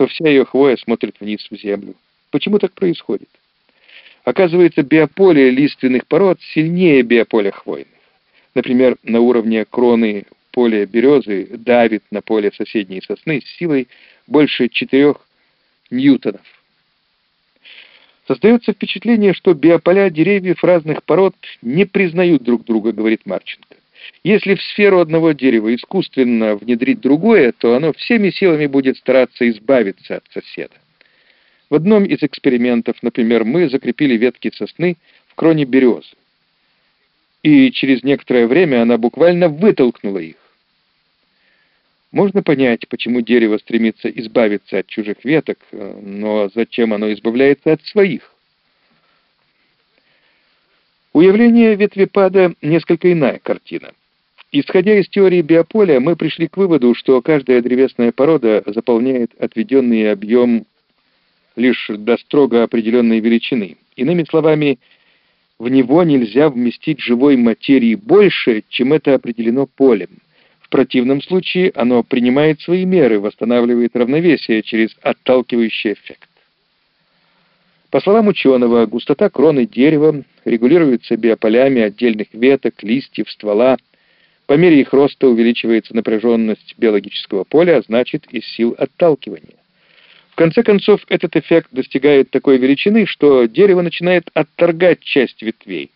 то вся ее хвоя смотрит вниз в землю. Почему так происходит? Оказывается, биополе лиственных пород сильнее биополя хвойных. Например, на уровне кроны поля березы давит на поле соседней сосны с силой больше 4 ньютонов. Создается впечатление, что биополя деревьев разных пород не признают друг друга, говорит Марченко. Если в сферу одного дерева искусственно внедрить другое, то оно всеми силами будет стараться избавиться от соседа. В одном из экспериментов, например, мы закрепили ветки сосны в кроне березы. И через некоторое время она буквально вытолкнула их. Можно понять, почему дерево стремится избавиться от чужих веток, но зачем оно избавляется от своих? У явления ветвепада несколько иная картина. Исходя из теории биополя, мы пришли к выводу, что каждая древесная порода заполняет отведенный объем лишь до строго определенной величины. Иными словами, в него нельзя вместить живой материи больше, чем это определено полем. В противном случае оно принимает свои меры, восстанавливает равновесие через отталкивающий эффект. По словам ученого, густота кроны дерева регулируется биополями отдельных веток, листьев, ствола. По мере их роста увеличивается напряженность биологического поля, а значит и сил отталкивания. В конце концов, этот эффект достигает такой величины, что дерево начинает отторгать часть ветвей.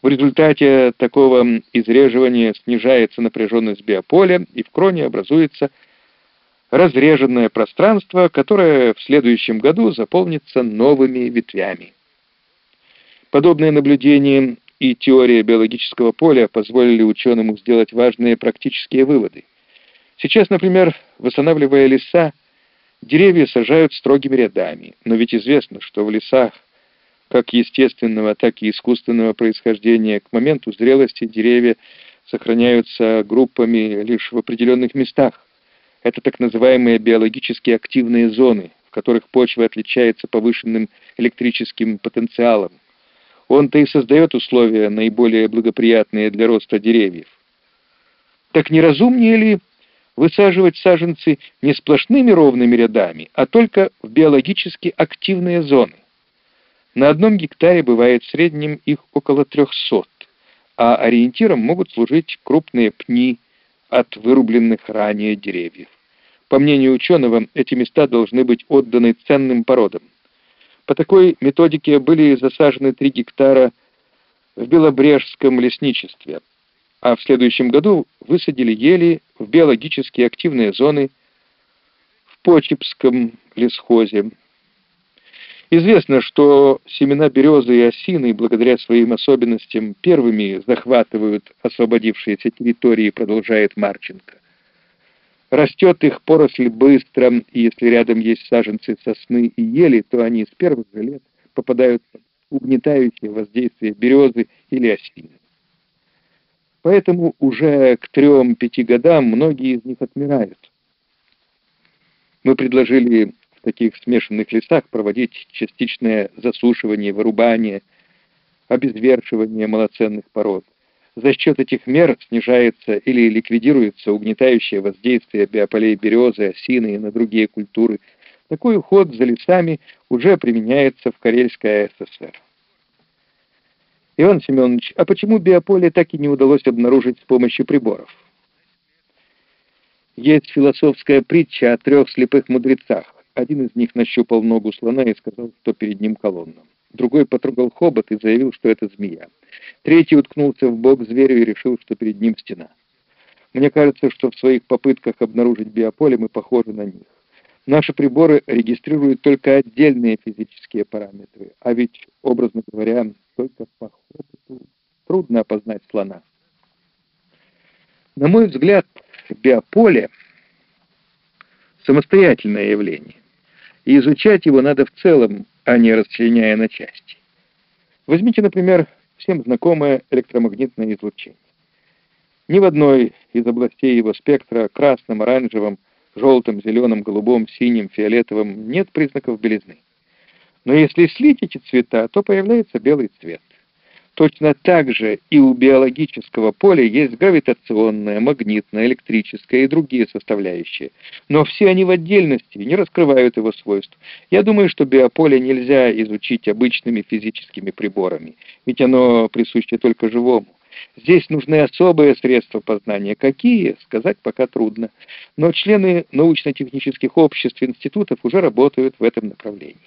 В результате такого изреживания снижается напряженность биополя, и в кроне образуется разреженное пространство, которое в следующем году заполнится новыми ветвями. Подобные наблюдения и теория биологического поля позволили ученым сделать важные практические выводы. Сейчас, например, восстанавливая леса, Деревья сажают строгими рядами, но ведь известно, что в лесах как естественного, так и искусственного происхождения к моменту зрелости деревья сохраняются группами лишь в определенных местах. Это так называемые биологически активные зоны, в которых почва отличается повышенным электрическим потенциалом. Он-то и создает условия, наиболее благоприятные для роста деревьев. Так неразумнее ли высаживать саженцы не сплошными ровными рядами, а только в биологически активные зоны. На одном гектаре бывает в среднем их около 300, а ориентиром могут служить крупные пни от вырубленных ранее деревьев. По мнению ученого, эти места должны быть отданы ценным породам. По такой методике были засажены 3 гектара в Белобрежском лесничестве, а в следующем году высадили ели в биологически активные зоны в Почепском лесхозе. Известно, что семена березы и осины, благодаря своим особенностям, первыми захватывают освободившиеся территории, продолжает Марченко. Растет их поросль быстро, и если рядом есть саженцы сосны и ели, то они с первых же лет попадают под угнетающее воздействие березы или осины. Поэтому уже к трем-пяти годам многие из них отмирают. Мы предложили в таких смешанных лесах проводить частичное засушивание, вырубание, обезвершивание малоценных пород. За счет этих мер снижается или ликвидируется угнетающее воздействие биополей березы, осины и на другие культуры. Такой уход за лесами уже применяется в Карельской АССР. Иван Семенович, а почему биополе так и не удалось обнаружить с помощью приборов? Есть философская притча о трех слепых мудрецах. Один из них нащупал ногу слона и сказал, что перед ним колонна. Другой потрогал хобот и заявил, что это змея. Третий уткнулся в бок зверю и решил, что перед ним стена. Мне кажется, что в своих попытках обнаружить биополе мы похожи на них. Наши приборы регистрируют только отдельные физические параметры, а ведь, образно говоря, только по хоботу трудно опознать слона. На мой взгляд, биополе — самостоятельное явление, и изучать его надо в целом, а не расчленяя на части. Возьмите, например, всем знакомое электромагнитное излучение. Ни в одной из областей его спектра, красном, оранжевом, желтым, зеленым, голубом, синим, фиолетовым, нет признаков белизны. Но если слить эти цвета, то появляется белый цвет. Точно так же и у биологического поля есть гравитационное, магнитное, электрическое и другие составляющие. Но все они в отдельности не раскрывают его свойств. Я думаю, что биополе нельзя изучить обычными физическими приборами, ведь оно присуще только живому. Здесь нужны особые средства познания. Какие, сказать пока трудно. Но члены научно-технических обществ институтов уже работают в этом направлении.